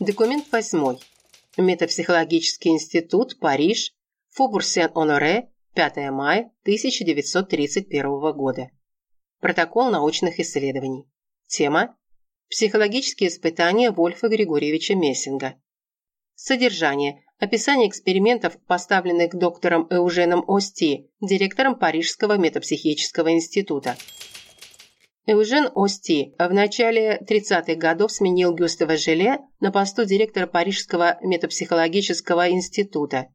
Документ восьмой. Метапсихологический институт, Париж, Фобур Сен-Оноре, 5 мая 1931 года. Протокол научных исследований. Тема Психологические испытания Вольфа Григорьевича Мессинга. Содержание. Описание экспериментов, поставленных доктором Эуженом Ости, директором Парижского метапсихического института. Эужен Ости в начале 30-х годов сменил Гюстава Желе на посту директора Парижского метапсихологического института.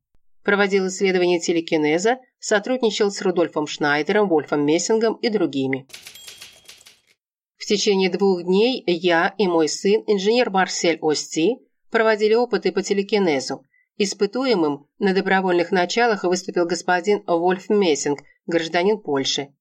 Проводил исследования телекинеза, сотрудничал с Рудольфом Шнайдером, Вольфом Мессингом и другими. В течение двух дней я и мой сын, инженер Марсель Ости, проводили опыты по телекинезу. Испытуемым на добровольных началах выступил господин Вольф Мессинг, гражданин Польши.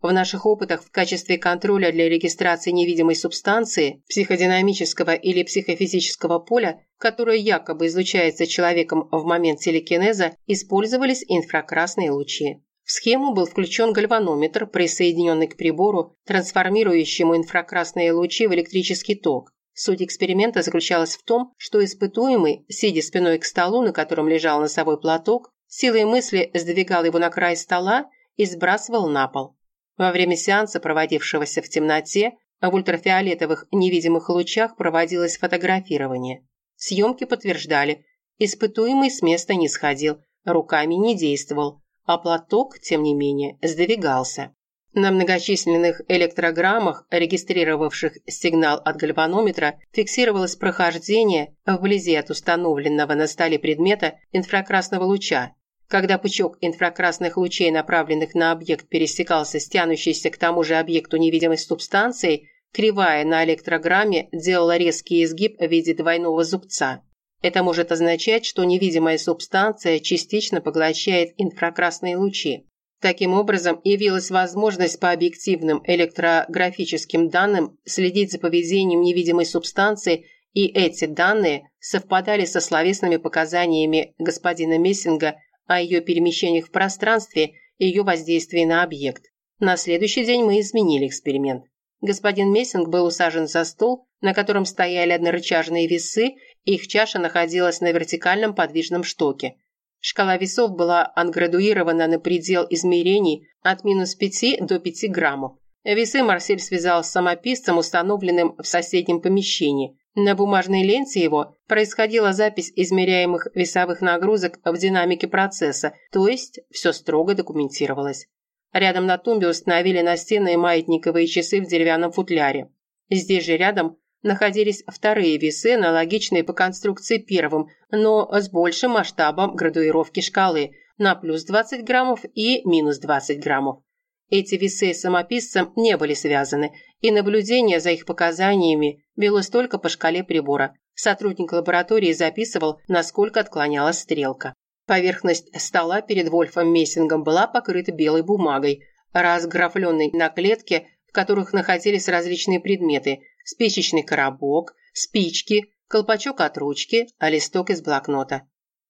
В наших опытах в качестве контроля для регистрации невидимой субстанции, психодинамического или психофизического поля, которое якобы излучается человеком в момент телекинеза, использовались инфракрасные лучи. В схему был включен гальванометр, присоединенный к прибору, трансформирующему инфракрасные лучи в электрический ток. Суть эксперимента заключалась в том, что испытуемый, сидя спиной к столу, на котором лежал носовой платок, силой мысли сдвигал его на край стола и сбрасывал на пол. Во время сеанса, проводившегося в темноте, в ультрафиолетовых невидимых лучах проводилось фотографирование. Съемки подтверждали, испытуемый с места не сходил, руками не действовал, а платок, тем не менее, сдвигался. На многочисленных электрограммах, регистрировавших сигнал от гальванометра, фиксировалось прохождение вблизи от установленного на столе предмета инфракрасного луча. Когда пучок инфракрасных лучей, направленных на объект, пересекался с тянущейся к тому же объекту невидимой субстанцией, кривая на электрограмме делала резкий изгиб в виде двойного зубца. Это может означать, что невидимая субстанция частично поглощает инфракрасные лучи. Таким образом, явилась возможность по объективным электрографическим данным следить за поведением невидимой субстанции, и эти данные совпадали со словесными показаниями господина Мессинга о ее перемещениях в пространстве и ее воздействии на объект. На следующий день мы изменили эксперимент. Господин Мессинг был усажен за стол, на котором стояли однорычажные весы их чаша находилась на вертикальном подвижном штоке. Шкала весов была анградуирована на предел измерений от минус 5 до 5 граммов. Весы Марсель связал с самописцем, установленным в соседнем помещении. На бумажной ленте его происходила запись измеряемых весовых нагрузок в динамике процесса, то есть все строго документировалось. Рядом на тумбе установили настенные маятниковые часы в деревянном футляре. Здесь же рядом находились вторые весы, аналогичные по конструкции первым, но с большим масштабом градуировки шкалы на плюс 20 граммов и минус 20 граммов. Эти весы с самописцем не были связаны, и наблюдение за их показаниями велось только по шкале прибора. Сотрудник лаборатории записывал, насколько отклонялась стрелка. Поверхность стола перед Вольфом Мессингом была покрыта белой бумагой, разграфленной на клетке, в которых находились различные предметы, спичечный коробок, спички, колпачок от ручки, а листок из блокнота.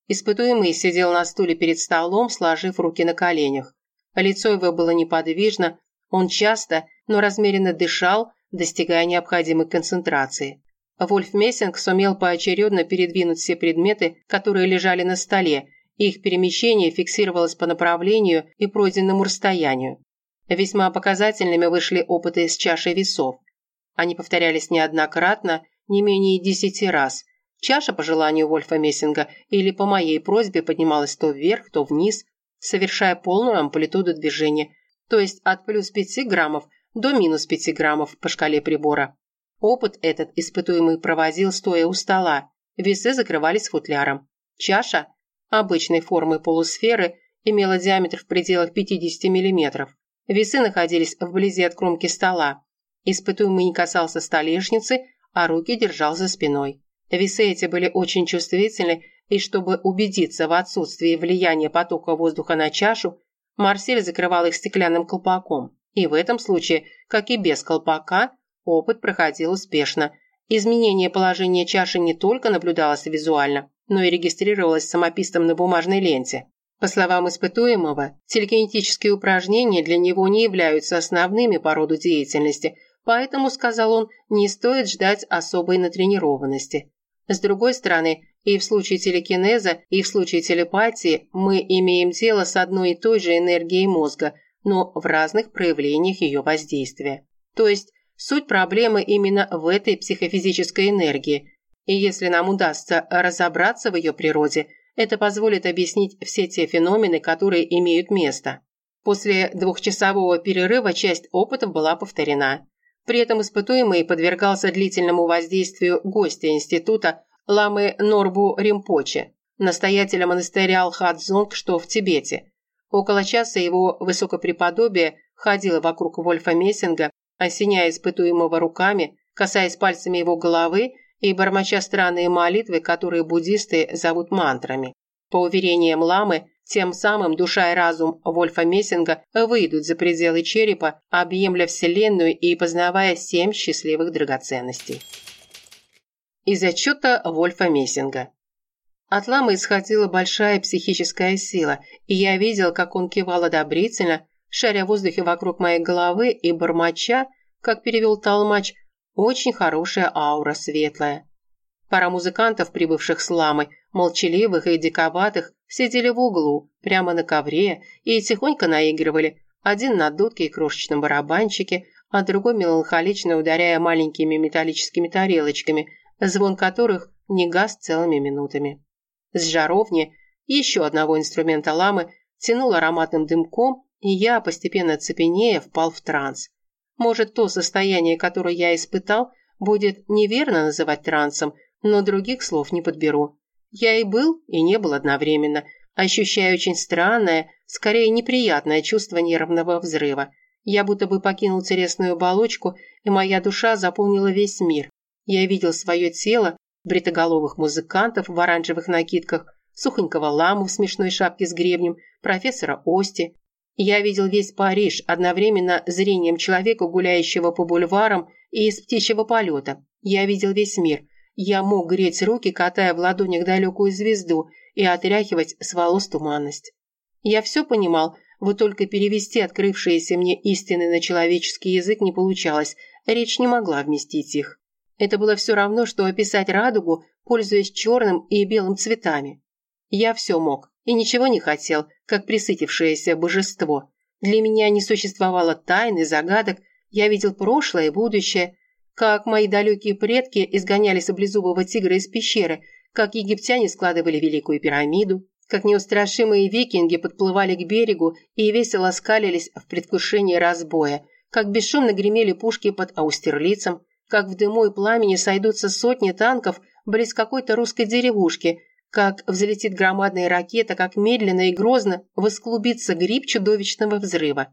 Испытуемый сидел на стуле перед столом, сложив руки на коленях. Лицо его было неподвижно, он часто, но размеренно дышал, достигая необходимой концентрации. Вольф Мессинг сумел поочередно передвинуть все предметы, которые лежали на столе, их перемещение фиксировалось по направлению и пройденному расстоянию. Весьма показательными вышли опыты с чашей весов. Они повторялись неоднократно, не менее десяти раз. Чаша, по желанию Вольфа Мессинга, или по моей просьбе поднималась то вверх, то вниз, совершая полную амплитуду движения, то есть от плюс 5 граммов до минус 5 граммов по шкале прибора. Опыт этот испытуемый проводил, стоя у стола. Весы закрывались футляром. Чаша, обычной формы полусферы, имела диаметр в пределах 50 мм. Весы находились вблизи от кромки стола. Испытуемый не касался столешницы, а руки держал за спиной. Весы эти были очень чувствительны, и чтобы убедиться в отсутствии влияния потока воздуха на чашу, Марсель закрывал их стеклянным колпаком. И в этом случае, как и без колпака, опыт проходил успешно. Изменение положения чаши не только наблюдалось визуально, но и регистрировалось самописцем на бумажной ленте. По словам испытуемого, телекинетические упражнения для него не являются основными по роду деятельности – Поэтому, сказал он, не стоит ждать особой натренированности. С другой стороны, и в случае телекинеза, и в случае телепатии мы имеем дело с одной и той же энергией мозга, но в разных проявлениях ее воздействия. То есть суть проблемы именно в этой психофизической энергии. И если нам удастся разобраться в ее природе, это позволит объяснить все те феномены, которые имеют место. После двухчасового перерыва часть опытов была повторена. При этом испытуемый подвергался длительному воздействию гостя института ламы Норбу Римпоче, настоятеля монастыря Алхадзонг, что в Тибете. Около часа его высокопреподобие ходило вокруг Вольфа Мессинга, осеняя испытуемого руками, касаясь пальцами его головы и бормоча странные молитвы, которые буддисты зовут мантрами. По уверениям ламы, тем самым душа и разум Вольфа Мессинга выйдут за пределы черепа, объемля Вселенную и познавая семь счастливых драгоценностей. Из отчета Вольфа Мессинга. От ламы исходила большая психическая сила, и я видел, как он кивал одобрительно, шаря в воздухе вокруг моей головы и бормоча, как перевел толмач, очень хорошая аура светлая. Пара музыкантов, прибывших с ламой, молчаливых и диковатых, сидели в углу, прямо на ковре, и тихонько наигрывали, один на дудке и крошечном барабанчике, а другой меланхолично ударяя маленькими металлическими тарелочками, звон которых не гас целыми минутами. С жаровни еще одного инструмента ламы тянул ароматным дымком, и я, постепенно цепенея, впал в транс. Может, то состояние, которое я испытал, будет неверно называть трансом, но других слов не подберу. Я и был, и не был одновременно, ощущая очень странное, скорее неприятное чувство нервного взрыва. Я будто бы покинул телесную оболочку, и моя душа заполнила весь мир. Я видел свое тело, бритоголовых музыкантов в оранжевых накидках, сухонького ламу в смешной шапке с гребнем, профессора Ости. Я видел весь Париж одновременно зрением человека, гуляющего по бульварам и из птичьего полета. Я видел весь мир – я мог греть руки, катая в ладонях далекую звезду и отряхивать с волос туманность. Я все понимал, вот только перевести открывшиеся мне истины на человеческий язык не получалось, речь не могла вместить их. Это было все равно, что описать радугу, пользуясь черным и белым цветами. Я все мог и ничего не хотел, как присытившееся божество. Для меня не существовало тайн и загадок, я видел прошлое и будущее, как мои далекие предки изгоняли саблезубого тигра из пещеры, как египтяне складывали Великую пирамиду, как неустрашимые викинги подплывали к берегу и весело скалились в предвкушении разбоя, как бесшумно гремели пушки под Аустерлицем, как в дыму и пламени сойдутся сотни танков близ какой-то русской деревушки, как взлетит громадная ракета, как медленно и грозно восклубится гриб чудовищного взрыва.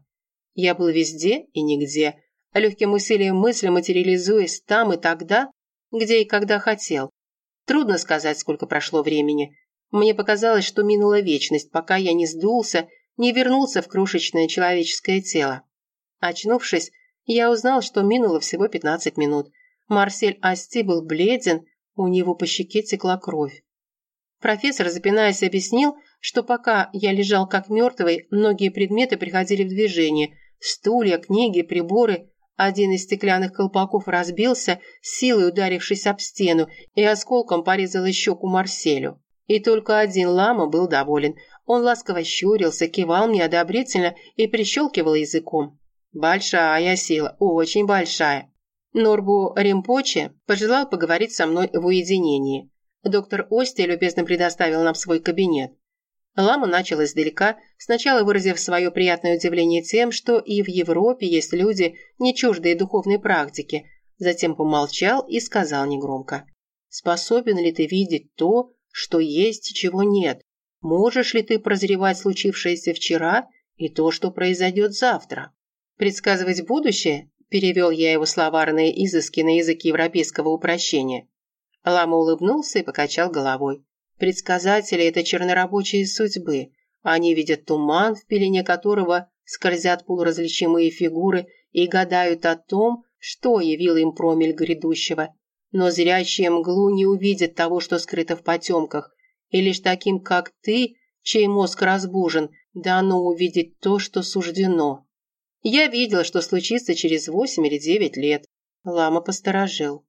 Я был везде и нигде – легким усилием мысли материализуясь там и тогда, где и когда хотел. Трудно сказать, сколько прошло времени. Мне показалось, что минула вечность, пока я не сдулся, не вернулся в крошечное человеческое тело. Очнувшись, я узнал, что минуло всего 15 минут. Марсель Асти был бледен, у него по щеке текла кровь. Профессор, запинаясь, объяснил, что пока я лежал как мертвый, многие предметы приходили в движение. Стулья, книги, приборы один из стеклянных колпаков разбился, силой ударившись об стену, и осколком порезал щеку Марселю. И только один лама был доволен. Он ласково щурился, кивал мне одобрительно и прищелкивал языком. «Большая сила, очень большая». Норбу Римпоче пожелал поговорить со мной в уединении. Доктор Ости любезно предоставил нам свой кабинет. Лама начал издалека, сначала выразив свое приятное удивление тем, что и в Европе есть люди, не чуждые духовной практики, затем помолчал и сказал негромко. «Способен ли ты видеть то, что есть и чего нет? Можешь ли ты прозревать случившееся вчера и то, что произойдет завтра? Предсказывать будущее?» Перевел я его словарные изыски на язык европейского упрощения. Лама улыбнулся и покачал головой. Предсказатели – это чернорабочие судьбы. Они видят туман, в пелене которого скользят полуразличимые фигуры и гадают о том, что явил им промель грядущего. Но зрящие мглу не увидят того, что скрыто в потемках, и лишь таким, как ты, чей мозг разбужен, дано увидеть то, что суждено. Я видел, что случится через восемь или девять лет. Лама посторожил.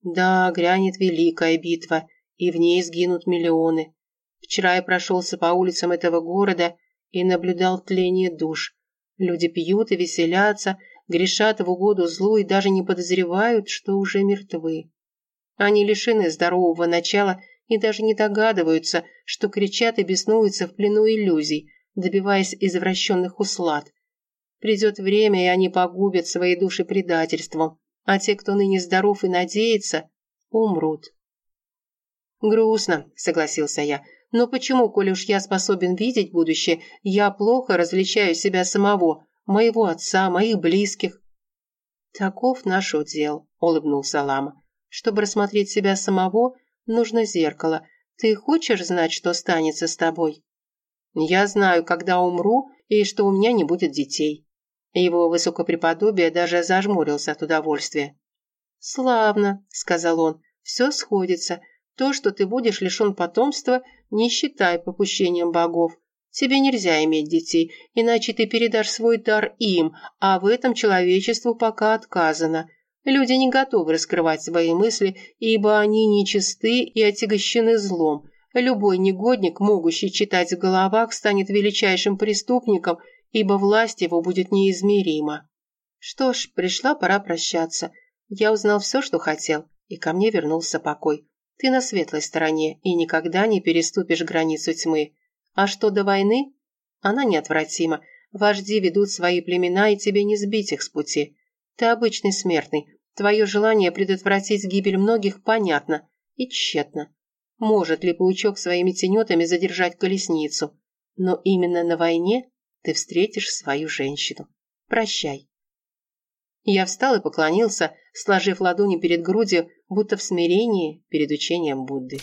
Да, грянет великая битва, и в ней сгинут миллионы. Вчера я прошелся по улицам этого города и наблюдал тление душ. Люди пьют и веселятся, грешат в угоду злу и даже не подозревают, что уже мертвы. Они лишены здорового начала и даже не догадываются, что кричат и беснуются в плену иллюзий, добиваясь извращенных услад. Придет время, и они погубят свои души предательством, а те, кто ныне здоров и надеется, умрут. «Грустно», — согласился я, — «но почему, коли уж я способен видеть будущее, я плохо различаю себя самого, моего отца, моих близких?» «Таков наш удел», — улыбнулся Лама. «Чтобы рассмотреть себя самого, нужно зеркало. Ты хочешь знать, что станется с тобой?» «Я знаю, когда умру, и что у меня не будет детей». Его высокопреподобие даже зажмурился от удовольствия. «Славно», — сказал он, — «все сходится. То, что ты будешь лишен потомства, не считай попущением богов. Тебе нельзя иметь детей, иначе ты передашь свой дар им, а в этом человечеству пока отказано. Люди не готовы раскрывать свои мысли, ибо они нечисты и отягощены злом. Любой негодник, могущий читать в головах, станет величайшим преступником – ибо власть его будет неизмерима. Что ж, пришла пора прощаться. Я узнал все, что хотел, и ко мне вернулся покой. Ты на светлой стороне и никогда не переступишь границу тьмы. А что до войны? Она неотвратима. Вожди ведут свои племена, и тебе не сбить их с пути. Ты обычный смертный. Твое желание предотвратить гибель многих понятно и тщетно. Может ли паучок своими тенетами задержать колесницу? Но именно на войне ты встретишь свою женщину. Прощай. Я встал и поклонился, сложив ладони перед грудью, будто в смирении перед учением Будды.